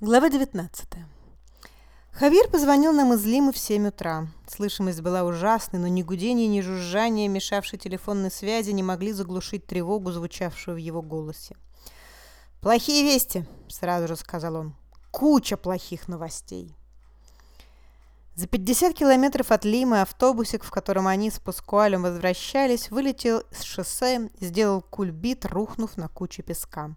Глава 19. Хавьер позвонил нам из Лимы в 7 утра. Слышимость была ужасной, но ни гудение, ни жужжание, мешавшей телефонной связи, не могли заглушить тревогу, звучавшую в его голосе. «Плохие вести», — сразу же сказал он. «Куча плохих новостей». За 50 километров от Лимы автобусик, в котором они с Паскуалем возвращались, вылетел с шоссе сделал кульбит, рухнув на кучу песка.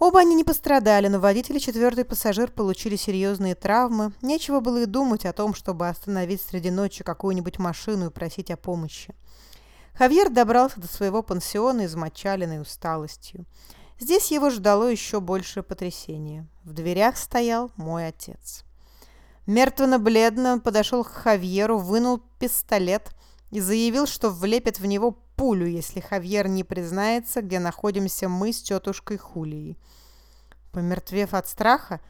Оба они не пострадали, но водитель и четвертый пассажир получили серьезные травмы. Нечего было и думать о том, чтобы остановить среди ночи какую-нибудь машину и просить о помощи. Хавьер добрался до своего пансиона измочаленной усталостью. Здесь его ждало еще большее потрясение. В дверях стоял мой отец. Мертвенно-бледно он подошел к Хавьеру, вынул пистолет и заявил, что влепит в него пулю, если Хавьер не признается, где находимся мы с тетушкой Хулией. Помертвев от страха,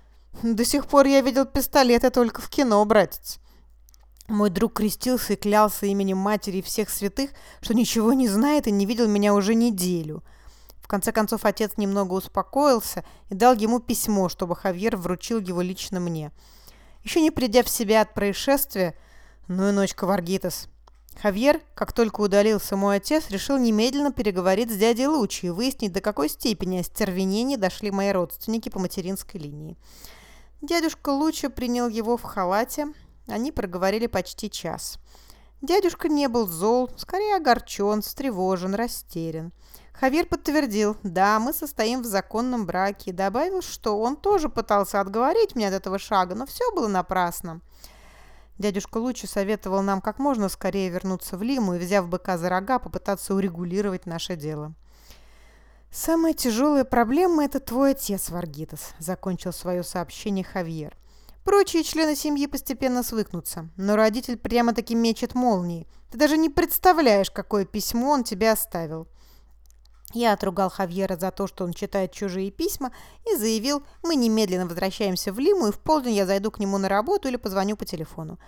до сих пор я видел пистолеты только в кино, братец. Мой друг крестился и клялся именем матери и всех святых, что ничего не знает и не видел меня уже неделю. В конце концов, отец немного успокоился и дал ему письмо, чтобы Хавьер вручил его лично мне. Еще не придя в себя от происшествия, ну и ночь Каваргитас, Хавьер, как только удалился мой отец, решил немедленно переговорить с дядей Лучи и выяснить, до какой степени остервенения дошли мои родственники по материнской линии. Дядюшка Луча принял его в халате. Они проговорили почти час. Дядюшка не был зол, скорее огорчен, встревожен, растерян. Хавьер подтвердил, да, мы состоим в законном браке, и добавил, что он тоже пытался отговорить меня от этого шага, но все было напрасно. Дядюшка Лучи советовал нам как можно скорее вернуться в Лиму и, взяв быка за рога, попытаться урегулировать наше дело. «Самая тяжелая проблема – это твой отец, Варгитас», – закончил свое сообщение Хавьер. «Прочие члены семьи постепенно свыкнутся, но родитель прямо-таки мечет молнии. Ты даже не представляешь, какое письмо он тебе оставил». Я отругал Хавьера за то, что он читает чужие письма, и заявил, мы немедленно возвращаемся в Лиму, и в полдень я зайду к нему на работу или позвоню по телефону.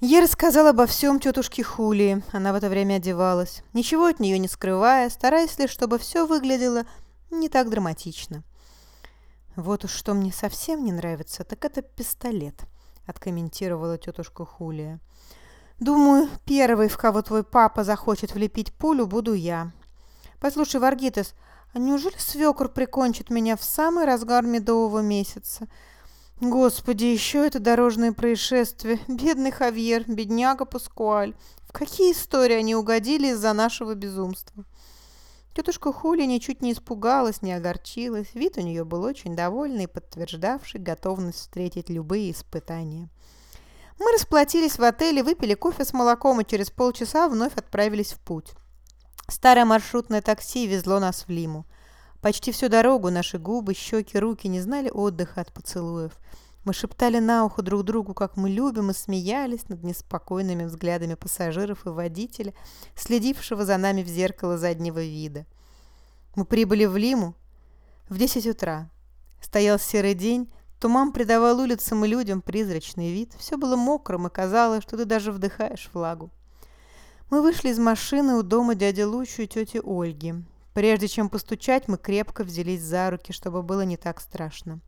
Я рассказал обо всем тетушке Хулии. Она в это время одевалась, ничего от нее не скрывая, стараясь лишь, чтобы все выглядело не так драматично. «Вот уж что мне совсем не нравится, так это пистолет», — откомментировала тетушка Хулия. «Думаю, первый, в кого твой папа захочет влепить пулю, буду я. Послушай, Варгитес, а неужели свекор прикончит меня в самый разгар медового месяца? Господи, еще это дорожное происшествие. Бедный Хавьер, бедняга Паскуаль. В какие истории они угодили из-за нашего безумства? Тетушка Хули ничуть не испугалась, не огорчилась. Вид у нее был очень довольный, подтверждавший готовность встретить любые испытания. Мы расплатились в отеле, выпили кофе с молоком и через полчаса вновь отправились в путь. Старое маршрутное такси везло нас в Лиму. Почти всю дорогу наши губы, щеки, руки не знали отдыха от поцелуев. Мы шептали на ухо друг другу, как мы любим, и смеялись над неспокойными взглядами пассажиров и водителя, следившего за нами в зеркало заднего вида. Мы прибыли в Лиму в 10 утра. Стоял серый день, туман придавал улицам и людям призрачный вид. Все было мокрым, и казалось, что ты даже вдыхаешь влагу. Мы вышли из машины у дома дяди Лучу и тети Ольги. Прежде чем постучать, мы крепко взялись за руки, чтобы было не так страшно.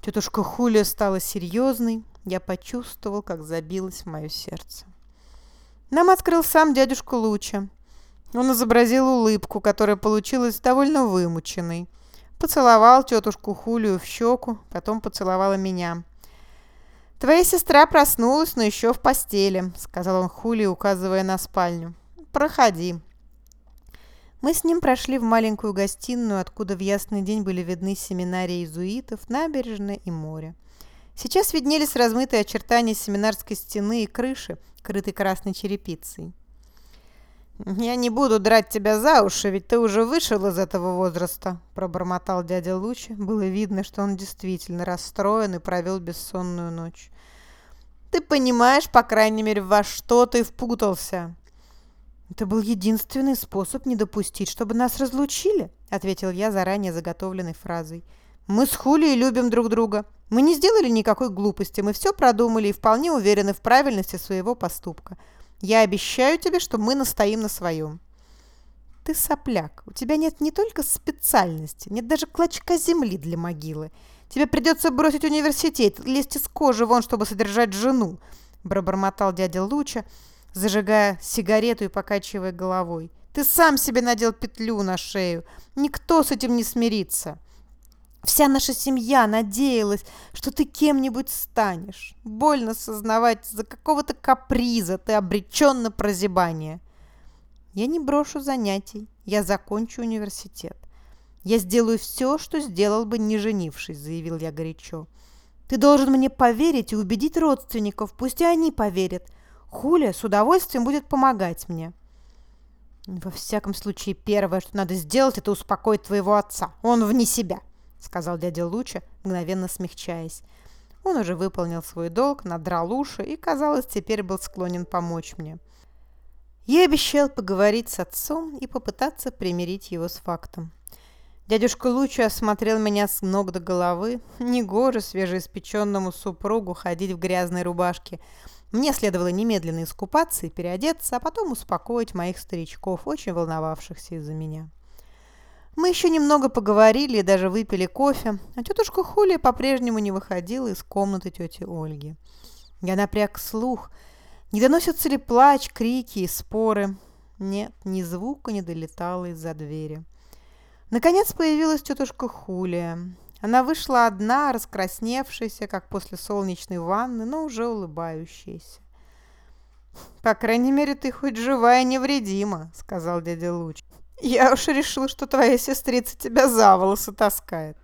Тетушка Хулия стала серьезной. Я почувствовал, как забилось мое сердце. Нам открыл сам дядюшка Луча. Он изобразил улыбку, которая получилась довольно вымученной. Поцеловал тетушку Хулию в щеку, потом поцеловала меня. «Твоя сестра проснулась, но еще в постели», — сказал он Хули, указывая на спальню. «Проходи». Мы с ним прошли в маленькую гостиную, откуда в ясный день были видны семинарии иезуитов, набережная и море. Сейчас виднелись размытые очертания семинарской стены и крыши, крытой красной черепицей. «Я не буду драть тебя за уши, ведь ты уже вышел из этого возраста», – пробормотал дядя Лучи. Было видно, что он действительно расстроен и провел бессонную ночь. «Ты понимаешь, по крайней мере, во что ты впутался?» «Это был единственный способ не допустить, чтобы нас разлучили», – ответил я заранее заготовленной фразой. «Мы с Хулией любим друг друга. Мы не сделали никакой глупости, мы все продумали и вполне уверены в правильности своего поступка». Я обещаю тебе, что мы настоим на своем. Ты сопляк. У тебя нет не только специальности, нет даже клочка земли для могилы. Тебе придется бросить университет, лезть из кожи вон, чтобы содержать жену», – пробормотал дядя Луча, зажигая сигарету и покачивая головой. «Ты сам себе надел петлю на шею. Никто с этим не смирится». Вся наша семья надеялась, что ты кем-нибудь станешь. Больно сознавать, за какого-то каприза ты обречен на прозябание. Я не брошу занятий, я закончу университет. Я сделаю все, что сделал бы, не женившись, заявил я горячо. Ты должен мне поверить и убедить родственников, пусть и они поверят. Хуля с удовольствием будет помогать мне. Во всяком случае, первое, что надо сделать, это успокоить твоего отца. Он вне себя. — сказал дядя Луча, мгновенно смягчаясь. Он уже выполнил свой долг, надрал уши и, казалось, теперь был склонен помочь мне. Я обещал поговорить с отцом и попытаться примирить его с фактом. Дядюшка Луча осмотрел меня с ног до головы. Негоже свежеиспеченному супругу ходить в грязной рубашке. Мне следовало немедленно искупаться и переодеться, а потом успокоить моих старичков, очень волновавшихся из-за меня. Мы еще немного поговорили и даже выпили кофе, а тетушка Хулия по-прежнему не выходила из комнаты тети Ольги. Я напряг слух. Не доносятся ли плач, крики и споры? Нет, ни звука не долетало из-за двери. Наконец появилась тетушка Хулия. Она вышла одна, раскрасневшаяся, как после солнечной ванны, но уже улыбающаяся. «По крайней мере, ты хоть живая невредима», — сказал дядя Луч. Я уж решил, что твоя сестрица тебя за волосы таскает.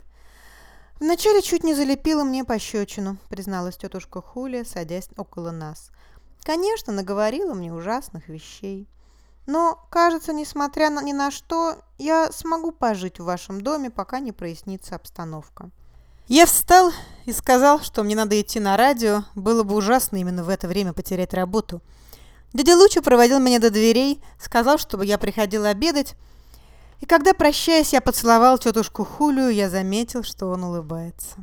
Вначале чуть не залепила мне пощечину, призналась тетушка Хулия, садясь около нас. Конечно, наговорила мне ужасных вещей. Но, кажется, несмотря на ни на что, я смогу пожить в вашем доме, пока не прояснится обстановка. Я встал и сказал, что мне надо идти на радио. Было бы ужасно именно в это время потерять работу. Дядя Луча проводил меня до дверей, сказал, чтобы я приходил обедать, и когда, прощаясь, я поцеловал тетушку Хулию, я заметил, что он улыбается.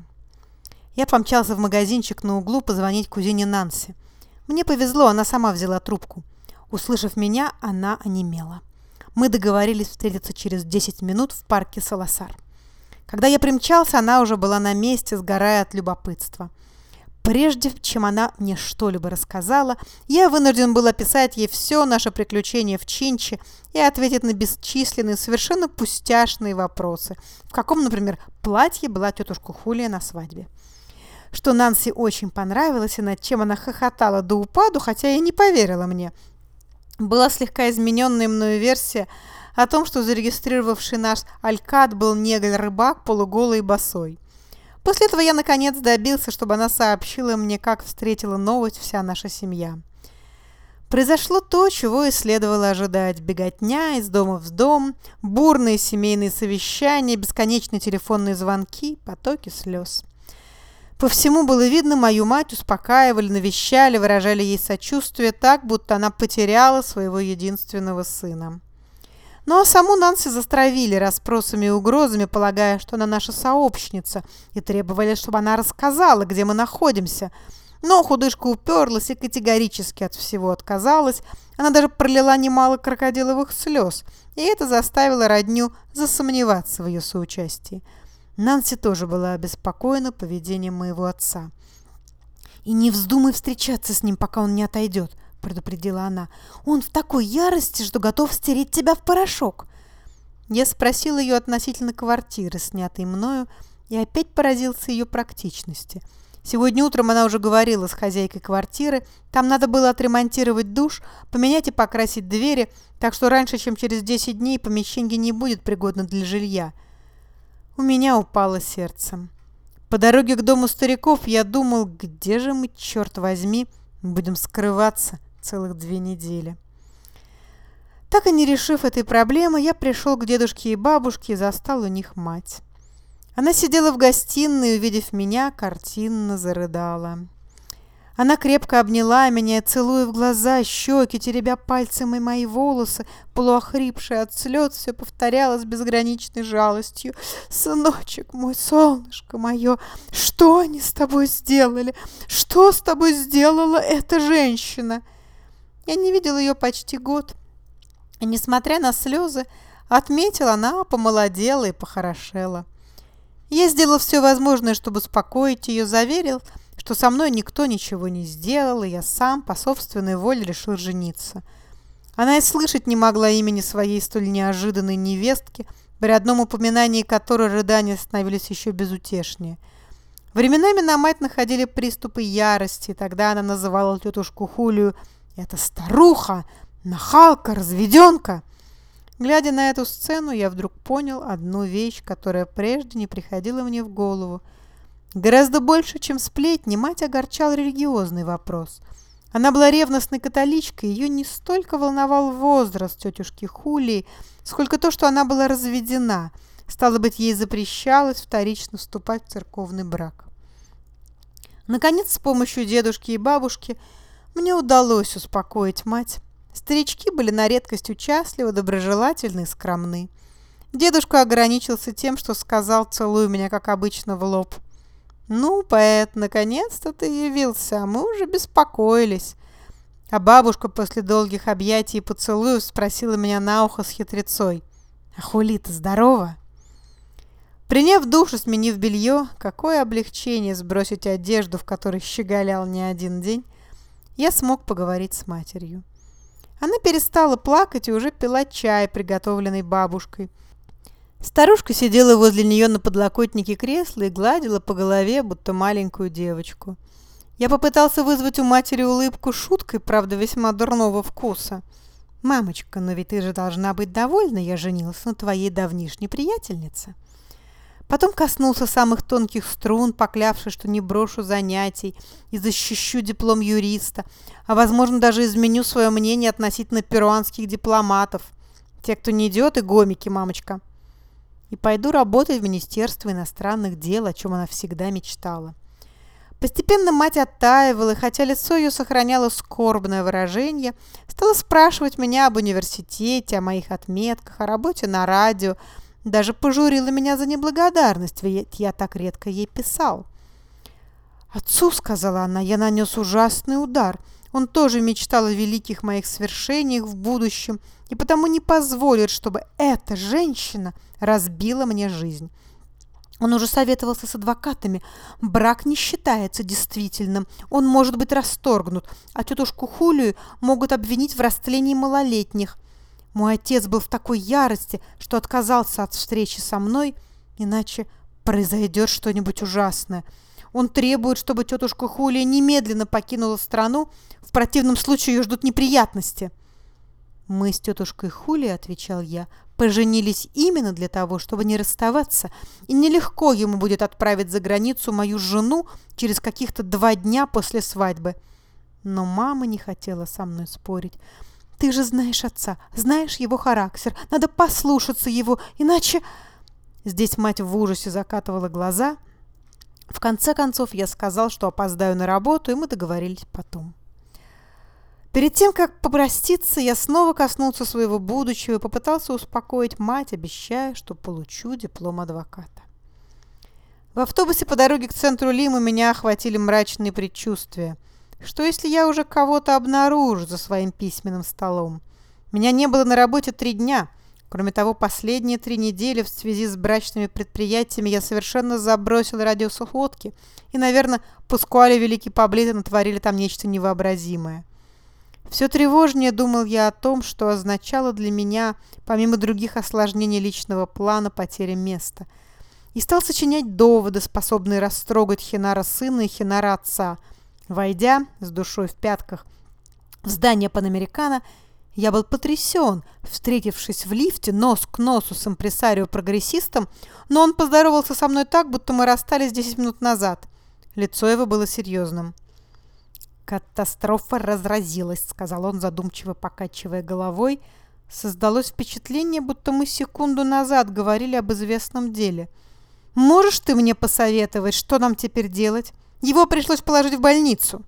Я помчался в магазинчик на углу позвонить кузине Нанси. Мне повезло, она сама взяла трубку. Услышав меня, она онемела. Мы договорились встретиться через 10 минут в парке Саласар. Когда я примчался, она уже была на месте, сгорая от любопытства – Прежде чем она мне что-либо рассказала, я вынужден был описать ей все наше приключение в Чинче и ответить на бесчисленные, совершенно пустяшные вопросы. В каком, например, платье была тетушка Хулия на свадьбе. Что Нанси очень понравилось и над чем она хохотала до упаду, хотя и не поверила мне. Была слегка измененная мною версия о том, что зарегистрировавший наш Алькад был негр-рыбак, полуголый и босой. После этого я наконец добился, чтобы она сообщила мне, как встретила новость вся наша семья. Произошло то, чего и следовало ожидать. Беготня из дома в дом, бурные семейные совещания, бесконечные телефонные звонки, потоки слез. По всему было видно, мою мать успокаивали, навещали, выражали ей сочувствие так, будто она потеряла своего единственного сына. Ну а саму Нанси застравили расспросами и угрозами, полагая, что она наша сообщница, и требовали, чтобы она рассказала, где мы находимся. Но худышка уперлась и категорически от всего отказалась. Она даже пролила немало крокодиловых слез, и это заставило родню засомневаться в ее соучастии. Нанси тоже была обеспокоена поведением моего отца. «И не вздумай встречаться с ним, пока он не отойдет», предупредила она. «Он в такой ярости, что готов стереть тебя в порошок!» Я спросил ее относительно квартиры, снятой мною, и опять поразился ее практичности. Сегодня утром она уже говорила с хозяйкой квартиры, там надо было отремонтировать душ, поменять и покрасить двери, так что раньше, чем через 10 дней, помещение не будет пригодно для жилья. У меня упало сердце. По дороге к дому стариков я думал, где же мы, черт возьми, будем скрываться целых две недели. Так и не решив этой проблемы, я пришел к дедушке и бабушке и застал у них мать. Она сидела в гостиной увидев меня, картинно зарыдала. Она крепко обняла меня, целуя в глаза, щеки, теребя пальцами мои волосы, полуохрипшая от слез, все повторяла с безграничной жалостью. «Сыночек мой, солнышко мое, что они с тобой сделали? Что с тобой сделала эта женщина?» Я не видел ее почти год. И, несмотря на слезы, отметила, она помолодела и похорошела. Я сделал все возможное, чтобы успокоить ее, заверил, что со мной никто ничего не сделал, и я сам по собственной воле решил жениться. Она и слышать не могла имени своей столь неожиданной невестки, при одном упоминании которой рыдания становились еще безутешнее. Временами на мать находили приступы ярости, тогда она называла тетушку Хулию «Это старуха! Нахалка! Разведенка!» Глядя на эту сцену, я вдруг понял одну вещь, которая прежде не приходила мне в голову. Гораздо больше, чем сплетни, мать огорчал религиозный вопрос – она была ревностной католичкой, ее не столько волновал возраст тетушки Хулии, сколько то, что она была разведена. Стало быть, ей запрещалось вторично вступать в церковный брак. Наконец, с помощью дедушки и бабушки мне удалось успокоить мать. Старички были на редкость участливы, доброжелательны и скромны. Дедушка ограничился тем, что сказал «целуй меня, как обычно, в лоб». «Ну, поэт, наконец-то ты явился, а мы уже беспокоились». А бабушка после долгих объятий и поцелуев спросила меня на ухо с хитрецой. «А хули-то здорова?» Приняв душ и сменив белье, какое облегчение сбросить одежду, в которой щеголял не один день, я смог поговорить с матерью. Она перестала плакать и уже пила чай, приготовленный бабушкой – Старушка сидела возле нее на подлокотнике кресла и гладила по голове, будто маленькую девочку. Я попытался вызвать у матери улыбку шуткой, правда, весьма дурного вкуса. «Мамочка, но ведь ты же должна быть довольна, я женился на твоей давнишней приятельнице». Потом коснулся самых тонких струн, поклявшись, что не брошу занятий и защищу диплом юриста, а, возможно, даже изменю свое мнение относительно перуанских дипломатов. Те, кто не идет, и гомики, мамочка и пойду работать в Министерство иностранных дел, о чем она всегда мечтала. Постепенно мать оттаивала, и хотя лицо ее сохраняло скорбное выражение, стала спрашивать меня об университете, о моих отметках, о работе на радио, даже пожурила меня за неблагодарность, ведь я так редко ей писал. «Отцу, — сказала она, — я нанес ужасный удар. Он тоже мечтал о великих моих свершениях в будущем и потому не позволит, чтобы эта женщина разбила мне жизнь. Он уже советовался с адвокатами. Брак не считается действительным. Он может быть расторгнут, а тетушку Хулию могут обвинить в растлении малолетних. Мой отец был в такой ярости, что отказался от встречи со мной, иначе произойдет что-нибудь ужасное. Он требует, чтобы тетушка Хулия немедленно покинула страну, в противном случае ее ждут неприятности. «Мы с тетушкой Хули, — отвечал я, — поженились именно для того, чтобы не расставаться, и нелегко ему будет отправить за границу мою жену через каких-то два дня после свадьбы». Но мама не хотела со мной спорить. «Ты же знаешь отца, знаешь его характер, надо послушаться его, иначе...» Здесь мать в ужасе закатывала глаза. В конце концов я сказал, что опоздаю на работу, и мы договорились потом. Перед тем, как попроститься, я снова коснулся своего будущего и попытался успокоить мать, обещая, что получу диплом адвоката. В автобусе по дороге к центру Лимы меня охватили мрачные предчувствия. Что если я уже кого-то обнаружу за своим письменным столом? Меня не было на работе три дня. Кроме того, последние три недели в связи с брачными предприятиями я совершенно забросил радиосухотки, и, наверное, Пускуали Великий Паблиты натворили там нечто невообразимое. Все тревожнее думал я о том, что означало для меня, помимо других осложнений личного плана, потеря места. И стал сочинять доводы, способные растрогать Хинара сына и Хинара отца. Войдя с душой в пятках в здание Панамерикана, я был потрясен, встретившись в лифте нос к носу с импресарио-прогрессистом, но он поздоровался со мной так, будто мы расстались 10 минут назад. Лицо его было серьезным. «Катастрофа разразилась», — сказал он, задумчиво покачивая головой. Создалось впечатление, будто мы секунду назад говорили об известном деле. «Можешь ты мне посоветовать, что нам теперь делать? Его пришлось положить в больницу».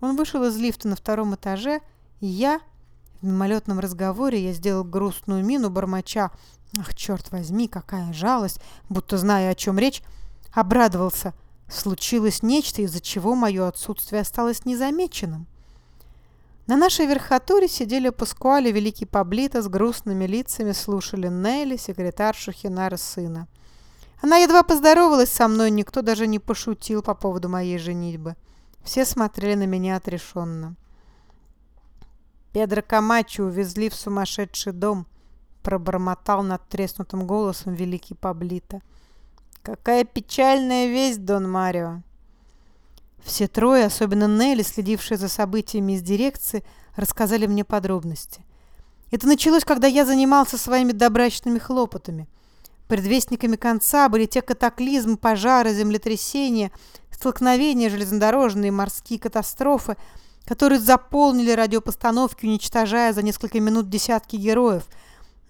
Он вышел из лифта на втором этаже, и я... В мимолетном разговоре я сделал грустную мину, бормоча «Ах, черт возьми, какая жалость!» Будто зная, о чем речь, обрадовался – Случилось нечто, из-за чего мое отсутствие осталось незамеченным. На нашей верхотуре сидели Паскуале Великий Паблита с грустными лицами, слушали Нелли, секретаршу Хинара сына. Она едва поздоровалась со мной, никто даже не пошутил по поводу моей женитьбы. Все смотрели на меня отрешенно. Педро Камачо увезли в сумасшедший дом, пробормотал над треснутым голосом великий Паблито. Какая печальная весть, Дон Марио. Все трое, особенно Нелли, следившие за событиями из дирекции, рассказали мне подробности. Это началось, когда я занимался своими добрачными хлопотами. Предвестниками конца были те катаклизмы, пожары, землетрясения, столкновения, железнодорожные морские катастрофы, которые заполнили радиопостановки, уничтожая за несколько минут десятки героев –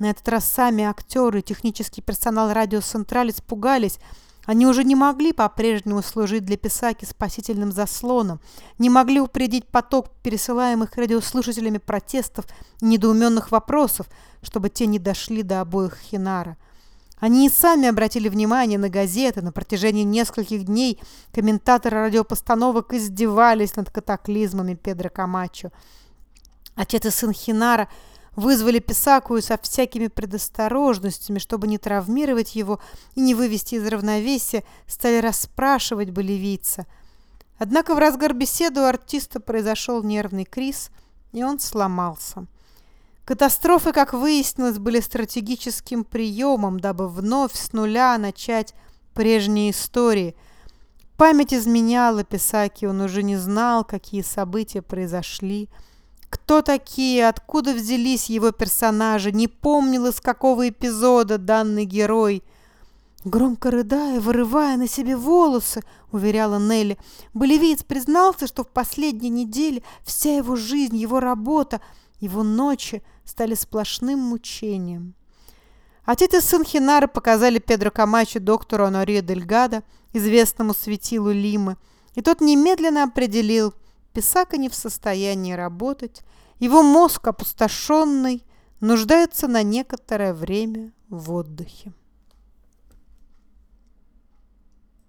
на этот раз сами актеры и технический персонал радиоцентрали испугались. Они уже не могли по-прежнему служить для Писаки спасительным заслоном, не могли упредить поток пересылаемых радиослушателями протестов и недоуменных вопросов, чтобы те не дошли до обоих Хинара. Они и сами обратили внимание на газеты. На протяжении нескольких дней комментаторы радиопостановок издевались над катаклизмами Педро Камачо. Отец и сын Хинара – вызвали Писакую со всякими предосторожностями, чтобы не травмировать его и не вывести из равновесия, стали расспрашивать боливийца. Однако в разгар беседы у артиста произошел нервный криз, и он сломался. Катастрофы, как выяснилось, были стратегическим приемом, дабы вновь с нуля начать прежние истории. Память изменяла Писаки, он уже не знал, какие события произошли, кто такие, откуда взялись его персонажи, не помнил, из какого эпизода данный герой. Громко рыдая, вырывая на себе волосы, уверяла Нелли, болевиец признался, что в последние недели вся его жизнь, его работа, его ночи стали сплошным мучением. Отец и сын Хинары показали Педро Камачо доктору Анорио Дельгадо, известному светилу Лимы, и тот немедленно определил – Писака не в состоянии работать, его мозг опустошенный, нуждается на некоторое время в отдыхе.